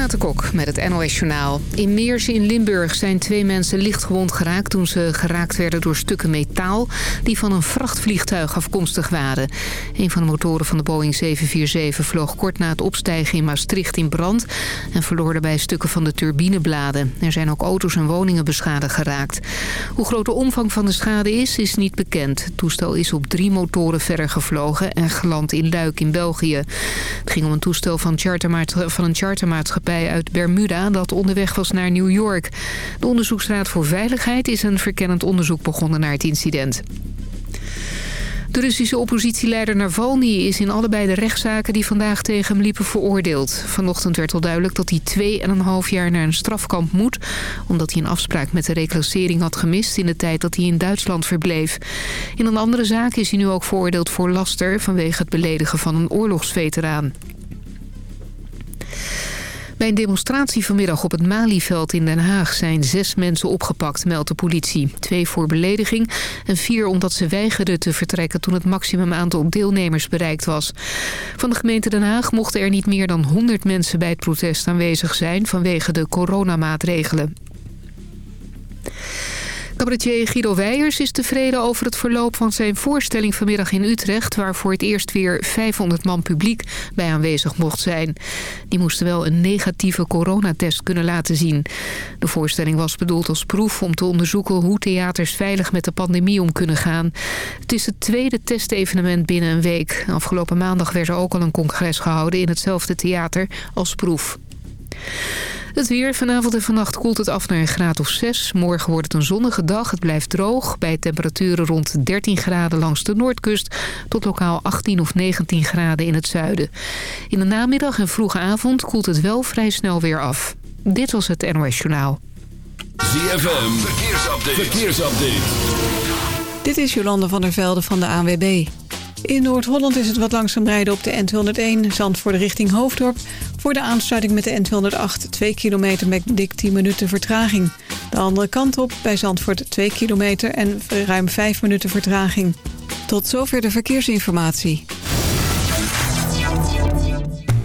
Renate Kok met het NOS Journaal. In Meersen in Limburg zijn twee mensen lichtgewond geraakt... toen ze geraakt werden door stukken metaal... die van een vrachtvliegtuig afkomstig waren. Een van de motoren van de Boeing 747 vloog kort na het opstijgen in Maastricht in brand... en verloor daarbij stukken van de turbinebladen. Er zijn ook auto's en woningen beschadigd geraakt. Hoe groot de omvang van de schade is, is niet bekend. Het toestel is op drie motoren verder gevlogen... en geland in Luik in België. Het ging om een toestel van, van een chartermaatschappij uit Bermuda dat onderweg was naar New York. De Onderzoeksraad voor Veiligheid is een verkennend onderzoek begonnen naar het incident. De Russische oppositieleider Navalny is in allebei de rechtszaken die vandaag tegen hem liepen veroordeeld. Vanochtend werd al duidelijk dat hij twee en een half jaar naar een strafkamp moet... omdat hij een afspraak met de reclassering had gemist in de tijd dat hij in Duitsland verbleef. In een andere zaak is hij nu ook veroordeeld voor laster vanwege het beledigen van een oorlogsveteraan. Bij een demonstratie vanmiddag op het Malieveld in Den Haag zijn zes mensen opgepakt, meldt de politie. Twee voor belediging en vier omdat ze weigerden te vertrekken toen het maximum aantal deelnemers bereikt was. Van de gemeente Den Haag mochten er niet meer dan 100 mensen bij het protest aanwezig zijn vanwege de coronamaatregelen. Cabaretier Guido Weijers is tevreden over het verloop van zijn voorstelling vanmiddag in Utrecht... waar voor het eerst weer 500 man publiek bij aanwezig mocht zijn. Die moesten wel een negatieve coronatest kunnen laten zien. De voorstelling was bedoeld als proef om te onderzoeken hoe theaters veilig met de pandemie om kunnen gaan. Het is het tweede testevenement binnen een week. Afgelopen maandag werd er ook al een congres gehouden in hetzelfde theater als proef. Het weer. Vanavond en vannacht koelt het af naar een graad of 6. Morgen wordt het een zonnige dag. Het blijft droog. Bij temperaturen rond 13 graden langs de noordkust... tot lokaal 18 of 19 graden in het zuiden. In de namiddag en vroege avond koelt het wel vrij snel weer af. Dit was het NOS Journaal. ZFM. Verkeersupdate. Verkeersupdate. Dit is Jolande van der Velde van de ANWB. In Noord-Holland is het wat langzaam rijden op de N201 Zandvoort richting Hoofddorp. Voor de aansluiting met de N208 2 kilometer met dik 10 minuten vertraging. De andere kant op bij Zandvoort 2 kilometer en ruim 5 minuten vertraging. Tot zover de verkeersinformatie.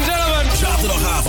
gentlemen,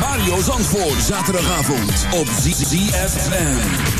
Mario Zandvoort. Zaterdagavond op ZFM.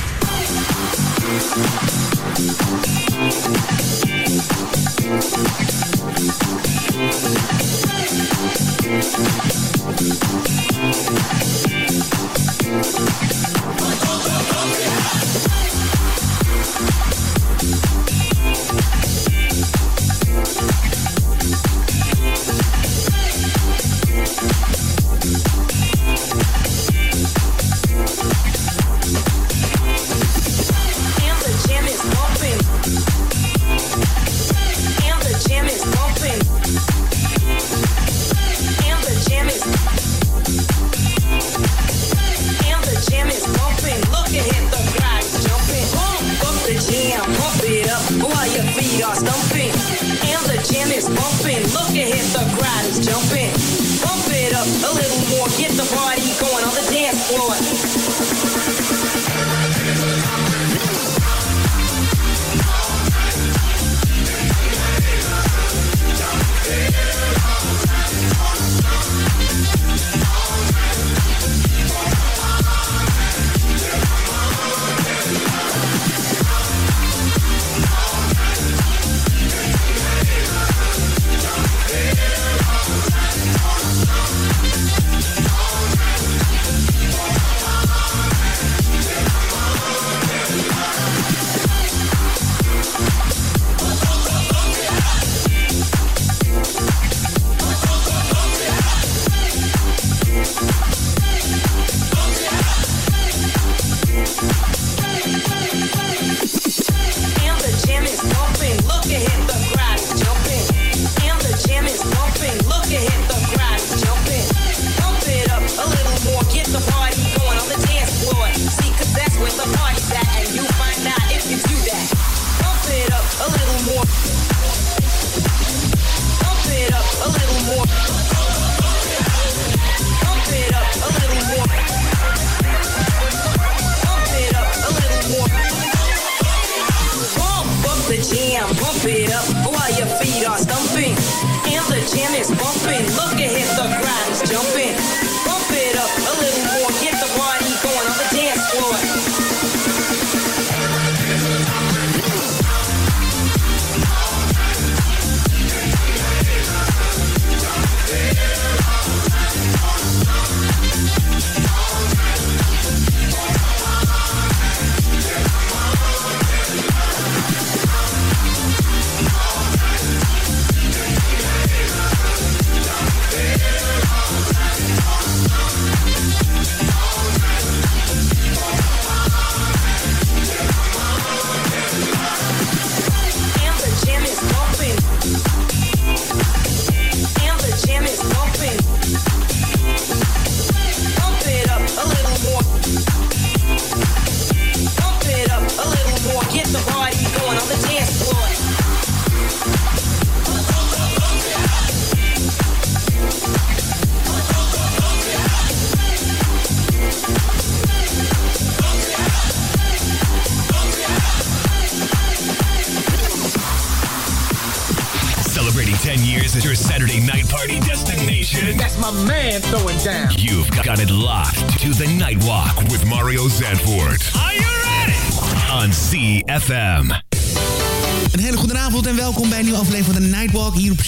ZFM.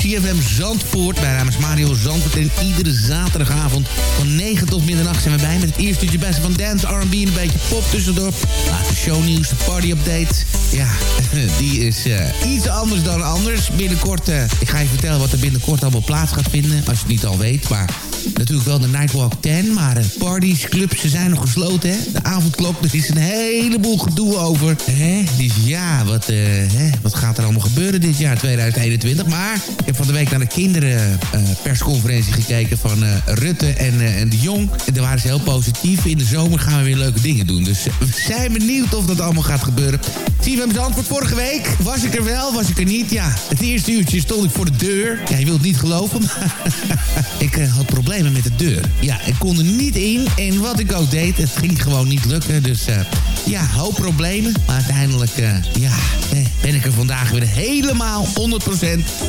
CFM Zandvoort. Mijn naam Mario Zandvoort en iedere zaterdagavond van 9 tot middernacht zijn we bij met het eerste uurtje van dance, R&B en een beetje pop tussendoor. Laatste shownieuws, de party update. Ja, die is uh, iets anders dan anders. Binnenkort, uh, ik ga je vertellen wat er binnenkort allemaal plaats gaat vinden, als je het niet al weet. Maar natuurlijk wel de Nightwalk 10. Maar de parties, clubs, ze zijn nog gesloten. Hè? De avondklok, er is een heleboel gedoe over. Hè? Dus ja, wat, uh, hè? wat gaat er allemaal gebeuren dit jaar 2021? Maar ik heb van de week naar de kinderenpersconferentie uh, gekeken van Rutte en, en de Jong. En daar waren ze heel positief. In de zomer gaan we weer leuke dingen doen. Dus we zijn benieuwd of dat allemaal gaat gebeuren. Mijn antwoord vorige week? Was ik er wel, was ik er niet? Ja, het eerste uurtje stond ik voor de deur. Ja, je wilt niet geloven, maar ik had problemen met de deur. Ja, ik kon er niet in. En wat ik ook deed, het ging gewoon niet lukken. Dus uh, ja, hoop problemen. Maar uiteindelijk, uh, ja, eh, ben ik er vandaag weer helemaal 100%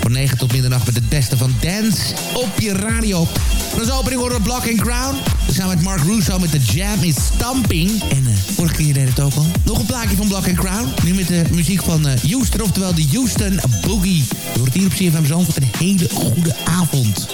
van 9 tot middernacht met het beste van dance op je radio. Als opening horen we Block and Crown. Zijn met Mark Russo met de Jam is Stamping. En uh, vorige keer deed het ook al. Nog een plaatje van Block and Crown. Nu met de muziek van Houston, oftewel de Houston Boogie. Je hoort hier op CFM Zandvoort een hele goede avond.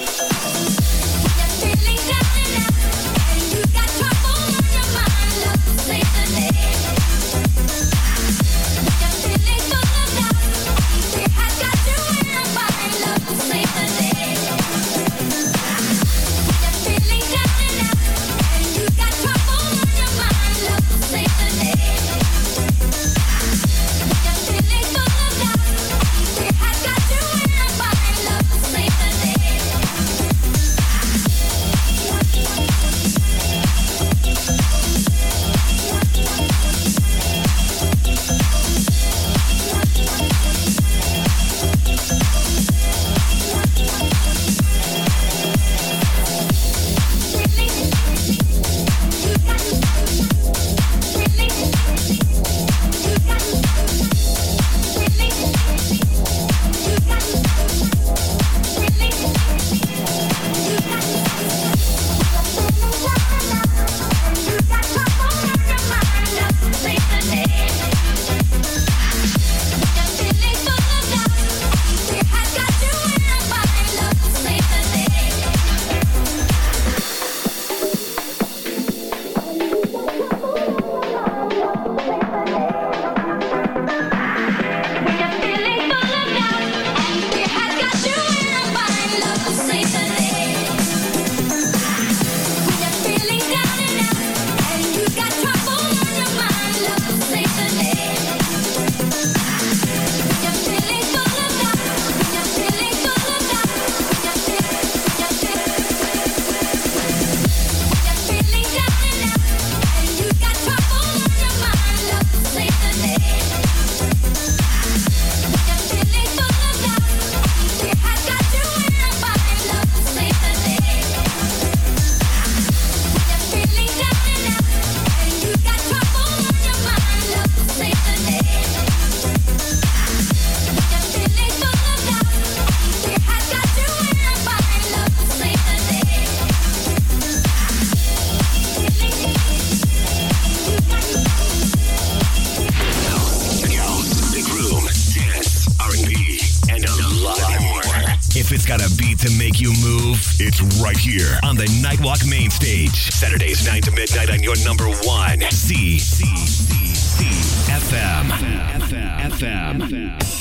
here on the Nightwalk main stage. Saturdays 9 to midnight on your number one. C. C. C. C. FM. FM. FM. FM.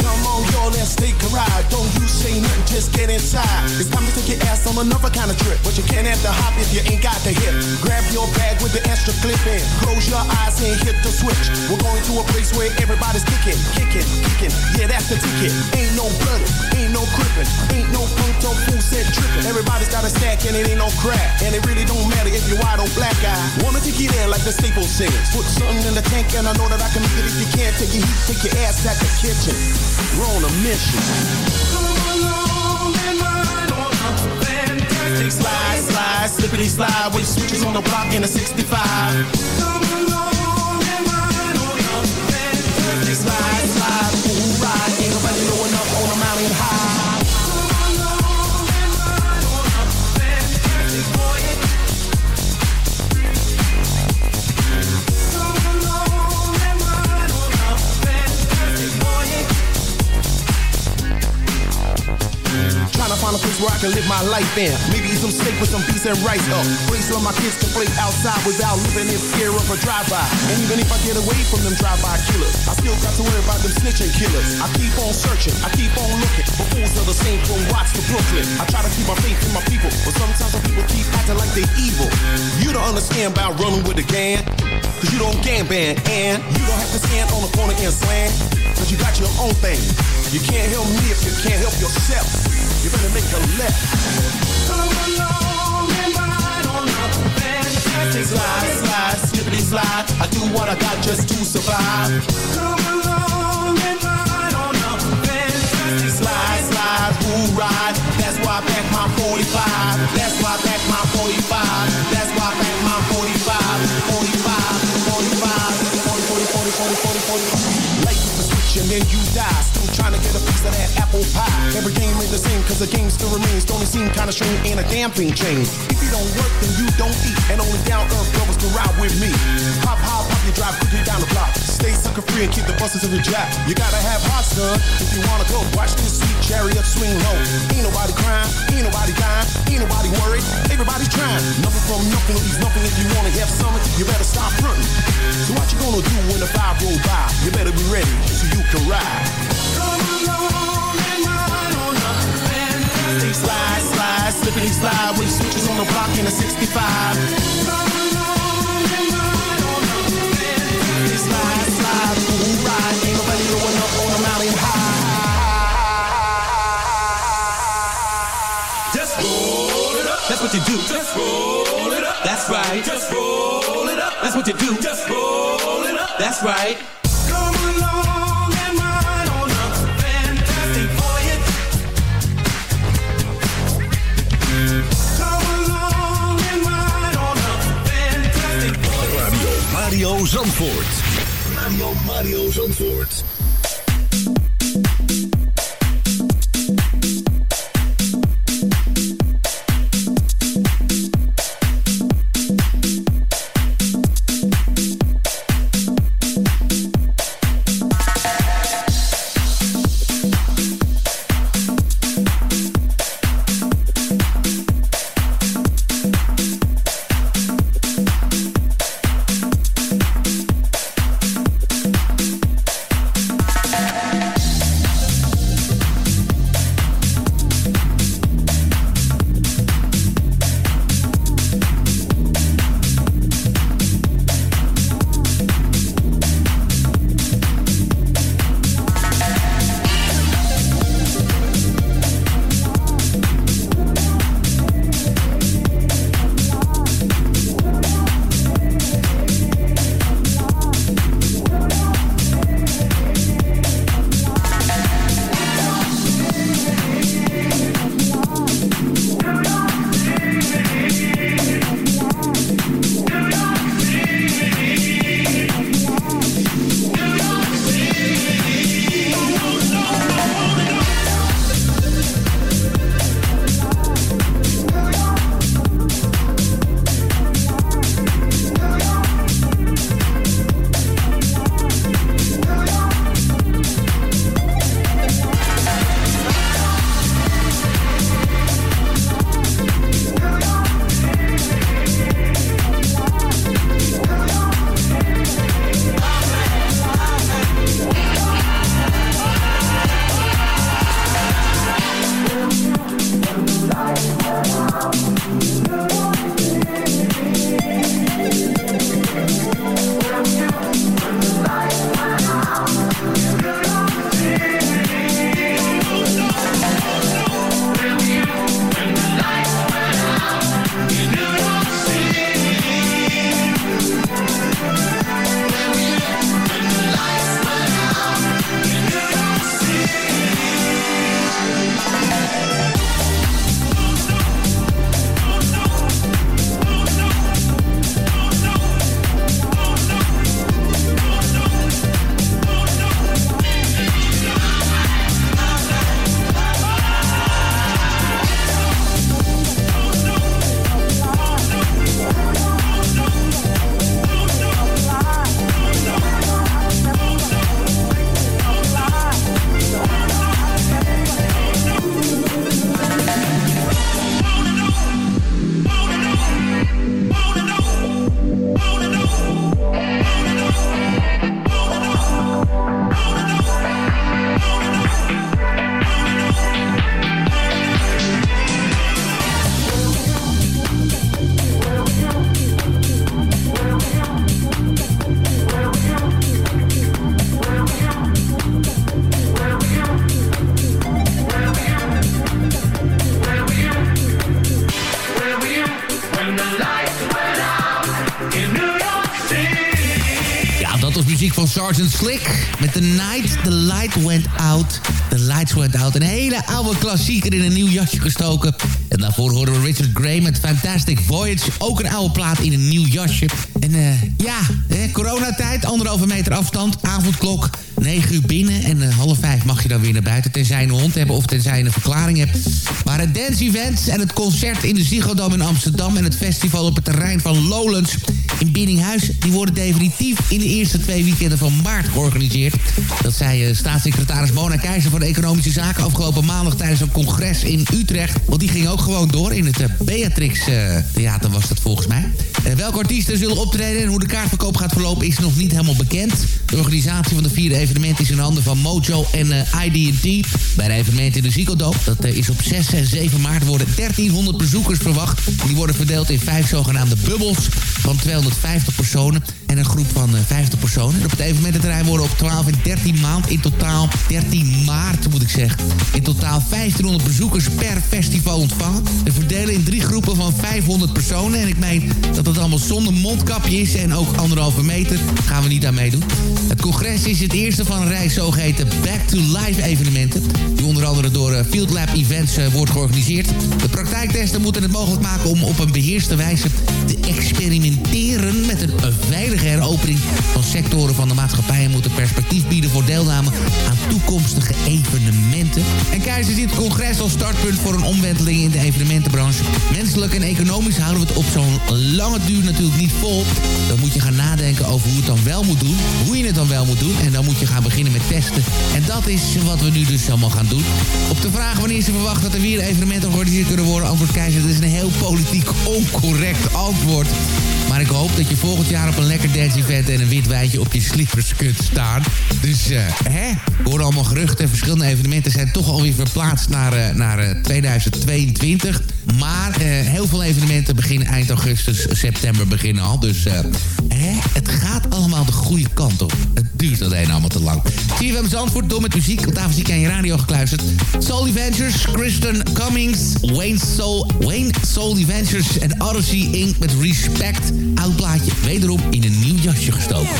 Come on, y'all, let's take a ride. Don't you ain't nothing, just get inside. It's time to take your ass on another kind of trip. But you can't have the hop if you ain't got the hip. Grab your bag with the extra clip in. Close your eyes and hit the switch. We're going to a place where everybody's kicking, kicking, kicking. Yeah, that's the ticket. Ain't no blood, ain't no crippin', ain't no punk, no fool said trippin'. Everybody's got a stack and it ain't no crack. And it really don't matter if you're white or black guy. Wanna take you there like the staple singers. Put something in the tank and I know that I can make it if you can't. Take your heat, take your ass out the kitchen. We're on a mission. Slide, slide, slippity slide. With switches on the block in a 65. Live my life in. Maybe some steak with some beef and rice up. Place where my kids can play outside without living in fear of a drive-by. And even if I get away from them drive-by killers, I still got to worry about them snitching killers. I keep on searching, I keep on looking. But fools are the same from Watts to Brooklyn. I try to keep my faith in my people, but sometimes some people keep acting like they evil. You don't understand about running with a gang. Cause you don't gang bang. and you don't have to stand on the corner and slang. Cause you got your own thing. You can't help me if you can't help yourself you better make a left. Come along and ride on my fantastic slide, slide, slippity slide. I do what I got just to survive. Come along and ride on a fantastic slide, slide, who ride? That's why I pack my 45. That's why I pack my 45. That's why I pack my 45, 45, 45, 45, 45, 45, 45, 45. Life is a switch and then you die. Still trying to get a piece of that apple pie. Every game ain't the same cause the game still remains. Don't it seem kinda strange? Ain't a damn thing changed. If you don't work, then you don't eat. And only down earth brothers can ride with me. Hop, hop, hop, you drive quickly down the block. Stay sucker free and keep the buses of the jack. You gotta have hot son if you wanna go. Watch this sweet chariot swing low. Ain't nobody crying, ain't nobody dying, ain't nobody worried. Everybody's trying. Nothing from nothing leaves nothing. If you wanna have something, you better stop fronting. So what you gonna do when the five roll by? You better be ready so you can ride. Fantastic slide, slide, slippity slide with switches on the block in a 65. Come along and ride on the fantastic slide, slide, ride. Up on the mountain high. Just roll it up. That's what you do. Just roll it up. That's right. Just roll it up. That's what you do. Just roll it up. That's right. Mario Zandvoort. Mario Zandvoort. Sergeant Slick. Met The Night the Light Went Out. The Lights Went Out. Een hele oude klassieker in een nieuw jasje gestoken. En daarvoor horen we Richard Gray met Fantastic Voyage. Ook een oude plaat in een nieuw jasje. En uh, ja, eh, coronatijd, anderhalve meter afstand, avondklok. 9 uur binnen en uh, half vijf mag je dan weer naar buiten... tenzij een hond hebben of tenzij je een verklaring hebt. Maar het dance event en het concert in de Ziggo Dome in Amsterdam... en het festival op het terrein van Lowlands in Binninghuis... die worden definitief in de eerste twee weekenden van maart georganiseerd. Dat zei uh, staatssecretaris Mona Keizer van Economische Zaken... afgelopen maandag tijdens een congres in Utrecht. Want die ging ook gewoon door in het uh, Beatrix Theater was dat volgens mij. welke artiesten zullen optreden en hoe de kaartverkoop gaat verlopen... is nog niet helemaal bekend. De organisatie van de vierde evenement is in handen van Mojo en uh, ID&T. Bij de evenement in de Ziggo Dat uh, is op 6 en 7 maart worden 1300 bezoekers verwacht. Die worden verdeeld in vijf zogenaamde bubbels van 250 personen en een groep van 50 eh, personen. En op het evenemententerrein worden op 12 en 13 maand, in totaal 13 maart moet ik zeggen, in totaal 1500 bezoekers per festival ontvangen. We verdelen in drie groepen van 500 personen. En ik meen dat het allemaal zonder mondkapje is en ook anderhalve meter. Gaan we niet aan meedoen. Het congres is het eerste van een reis zogeheten Back to Life evenementen. Die onder andere door eh, Field Lab Events uh, wordt georganiseerd. De praktijktesten moeten het mogelijk maken om op een beheerste wijze te experimenteren met een veilige heropening van sectoren van de maatschappij... en moeten perspectief bieden voor deelname aan toekomstige evenementen. En Keizer ziet het congres als startpunt voor een omwenteling in de evenementenbranche. Menselijk en economisch houden we het op zo'n lange duur natuurlijk niet vol. Dan moet je gaan nadenken over hoe het dan wel moet doen, hoe je het dan wel moet doen... en dan moet je gaan beginnen met testen. En dat is wat we nu dus allemaal gaan doen. Op de vraag wanneer ze verwachten dat er weer evenementen georganiseerd kunnen worden... antwoord Keizer, dat is een heel politiek oncorrect antwoord. Maar ik hoop dat je volgend jaar op een lekker dance event en een wit wijntje op je slippers kunt staan. Dus, uh, hè? Horen allemaal geruchten. Verschillende evenementen zijn toch alweer verplaatst naar, uh, naar 2022. Eh, maar heel veel evenementen beginnen eind augustus, september beginnen al. Dus, hè? Het gaat allemaal de goede kant op. Het duurt alleen allemaal te lang. Hem Zandvoort door met muziek. Want daarvoor zie ik aan je radio gekluisterd. Soul Adventures, Kristen Cummings, Wayne Soul, Wayne Soul Adventures en Odyssey Inc. met Respect. Oud plaatje, wederom in een nieuw jasje gestoken.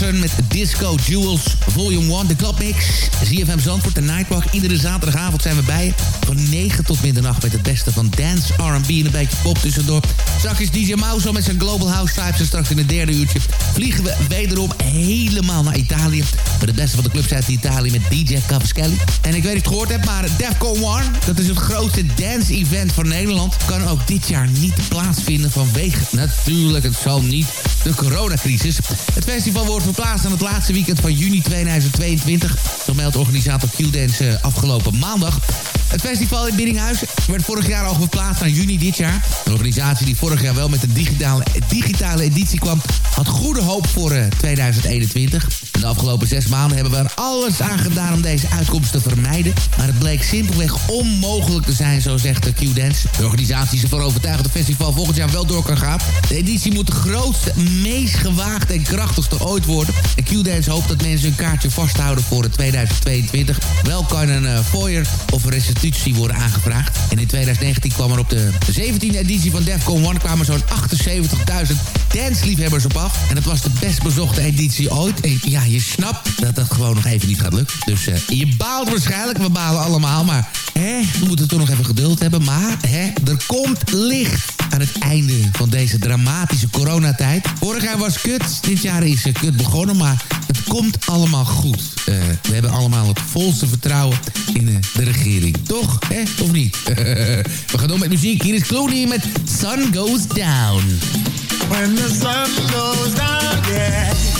Parson met Disco Jewels Volume 1. De clubmix, ZFM Zandvoort, de Nightwalk. Iedere zaterdagavond zijn we bij van 9 tot middernacht... met het beste van dance, R&B en een beetje pop tussendoor. Straks is DJ Mouse met zijn Global House Vibes. En straks in het derde uurtje vliegen we wederom helemaal naar Italië. Met het beste van de clubs uit Italië met DJ Cavaschelli. En ik weet niet of je het gehoord hebt, maar Defcon One... dat is het grootste dance-event van Nederland... kan ook dit jaar niet plaatsvinden vanwege natuurlijk het zal niet de coronacrisis. Het festival wordt verplaatst aan het laatste weekend van juni 2022. Zo meldt organisator Q-Dance eh, afgelopen maandag. Het festival in Biddinghuis werd vorig jaar al verplaatst naar juni dit jaar. Een organisatie die vorig jaar wel met een digitale, digitale editie kwam... had goede hoop voor 2021. Eh, de afgelopen zes maanden hebben we er alles aan gedaan om deze uitkomst te vermijden. Maar het bleek simpelweg onmogelijk te zijn, zo zegt de Q-Dance. De organisatie is ervan overtuigd dat het festival volgend jaar wel door kan gaan. De editie moet de grootste, meest gewaagde en krachtigste ooit worden. En Q-Dance hoopt dat mensen hun kaartje vasthouden voor het 2022. Wel kan een uh, foyer of een worden aangevraagd. En in 2019 kwam er op de 17e editie van Defcon 1 kwamen zo'n 78.000 dansliefhebbers op af. En dat was de best bezochte editie ooit. En ja, je snapt dat dat gewoon nog even niet gaat lukken. Dus uh, je baalt waarschijnlijk, we balen allemaal, maar hè, we moeten toch nog even geduld hebben. Maar hè, er komt licht aan het einde van deze dramatische coronatijd. Vorig jaar was kut, dit jaar is uh, kut begonnen, maar het komt allemaal goed. Uh, we hebben allemaal het volste vertrouwen in de regering. Toch? Hè? Of niet? we gaan door met muziek. Hier is Clooney met Sun Goes Down. When the sun goes down, yeah.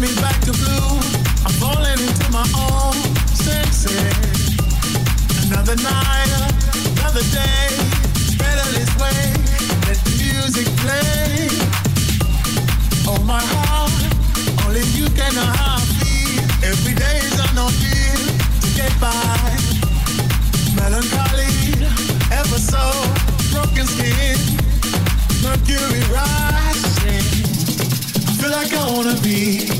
me back to blue. I'm falling into my own senses. Another night, another day. Better this way. Let the music play. Oh my heart, only you can know how to get by. Melancholy, ever so broken skin. Mercury rising. Feel like I wanna be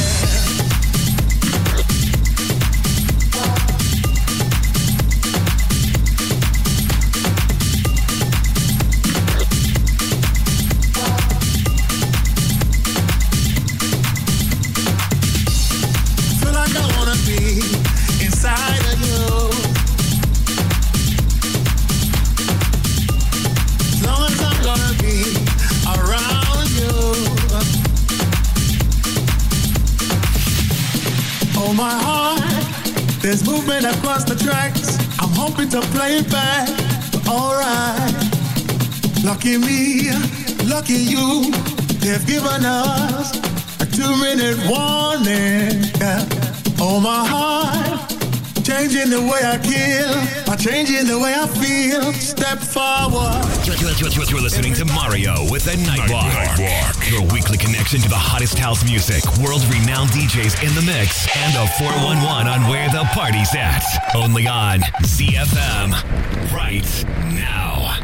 Hoping to play it back, alright. Lucky me, lucky you, they've given us a two minute warning. Yeah. Oh, my heart, changing the way I kill, changing the way I feel. Step forward. You're, listening to Mario with the Nightwalk. Nightwalk. Your weekly connection to the hottest house music, world renowned DJs in the mix, and a 411 on where the party's at. Only on ZFM. Right now.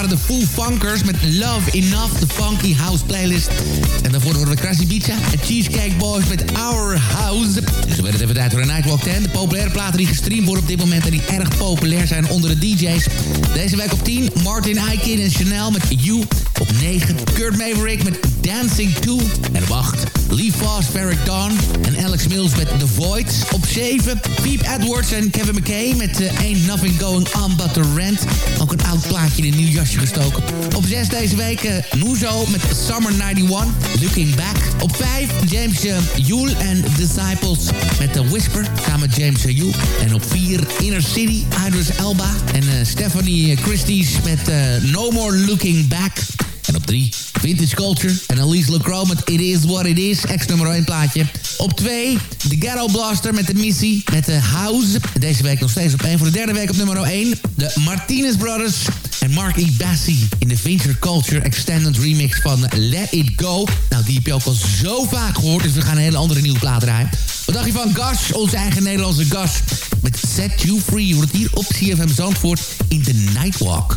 Waren de Full Funkers met Love Enough, de Funky House Playlist. En daarvoor horen we Krasny Pizza en Cheesecake Boys met Our House. Zo werd het even tijd voor een Nightwalk 10. De populaire platen die gestreamd worden op dit moment en die erg populair zijn onder de DJ's. Deze week op 10, Martin Aikin en Chanel met You. Op 9, Kurt Maverick met Dancing 2. En 8, Lee Foss, Ferric Dawn en Alex Mills met The Void. Op 7, Pete Edwards en Kevin McKay met uh, Ain't Nothing Going On But The Rent. Ook een oud plaatje in een nieuw jasje gestoken. Op 6 deze week uh, met Summer 91, Looking Back. Op 5, James uh, Yule en Disciples met The Whisper, samen James Yule. En op 4, Inner City, Idris Elba en Stephanie Christie's met No More Looking Back. En op 3, Vintage Culture en Elise LeCrow met It Is What It Is. Ex nummer 1 plaatje. Op 2, The Ghetto Blaster met de missie met de House. Deze week nog steeds op 1. Voor de derde week op nummer 1, de Martinez Brothers en Mark E. Bassi in de Vintage Culture Extended Remix van Let It Go. Nou, die heb je ook al zo vaak gehoord, dus we gaan een hele andere nieuwe plaat draaien. Wat dacht je van Gas, onze eigen Nederlandse Gas, met Set You Free. Wordt hier op CFM Zandvoort in The Nightwalk.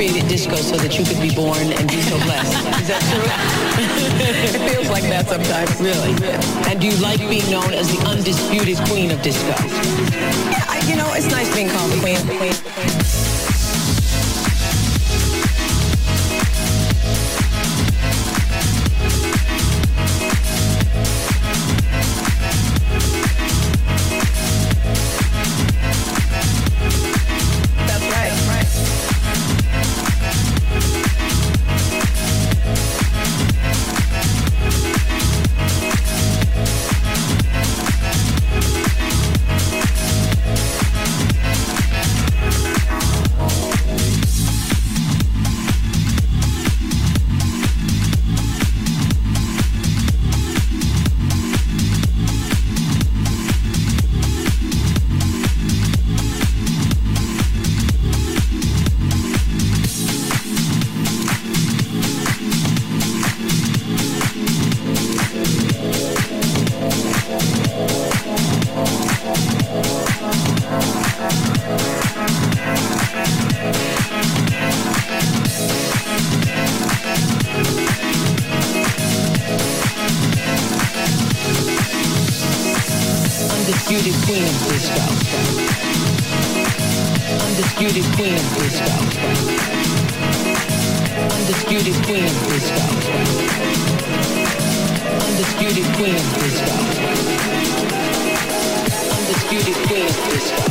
Created disco so that you could be born and be so blessed. Is that true? it feels like that sometimes. Really? And do you like being known as the undisputed queen of disco? Undisputed queen of disco. Undisputed queen of disco. Undisputed queen of disco. Undisputed queen of disco. Undisputed queen of disco.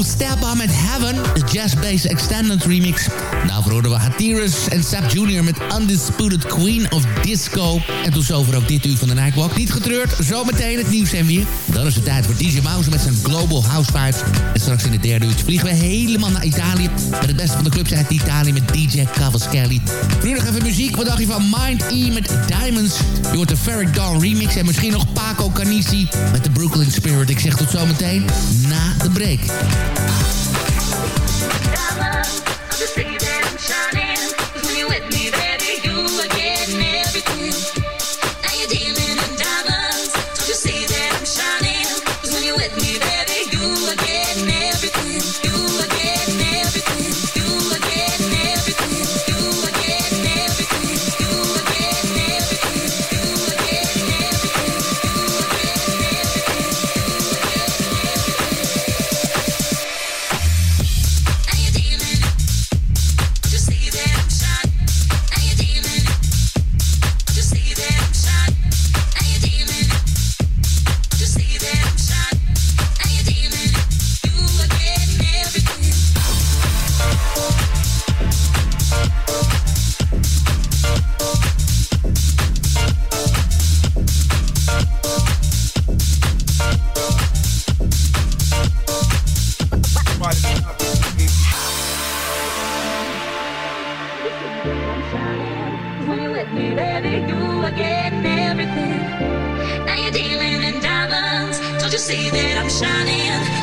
Joe Steppa met Heaven, de jazz-based extended remix. Daarvoor hoorden we Hatteras en Sap Jr. met Undisputed Queen of Disco. En tot zover ook dit uur van de Nightwalk. Niet getreurd, zometeen het nieuws en weer. Dan is het tijd voor DJ Mouse met zijn Global House Vibes. En straks in de derde uur vliegen we helemaal naar Italië. Met het beste van de clubs uit Italië met DJ Cavaschelli. Nu nog even muziek. Wat dacht je van Mind E met Diamonds? Je hoort de Ferric Dawn remix en misschien nog Paco Canisi met de Brooklyn Spirit. Ik zeg tot zometeen de break.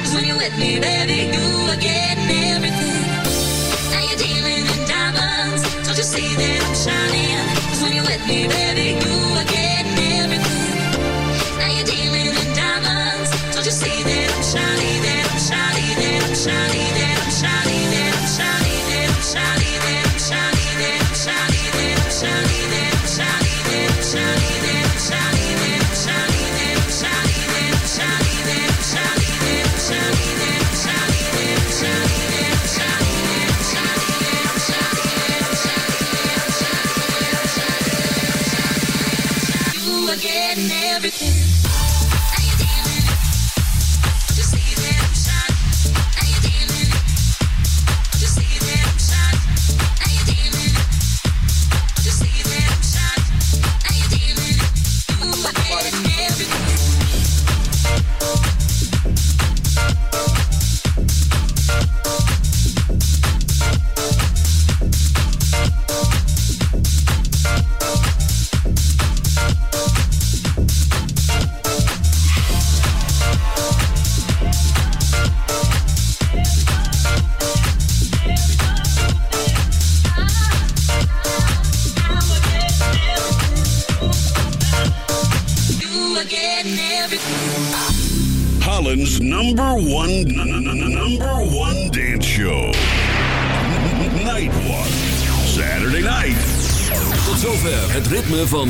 Cause when you're with me, baby, you are getting everything. Now you're dealing in diamonds. Don't you see that I'm shining? Cause when you're with me, baby, you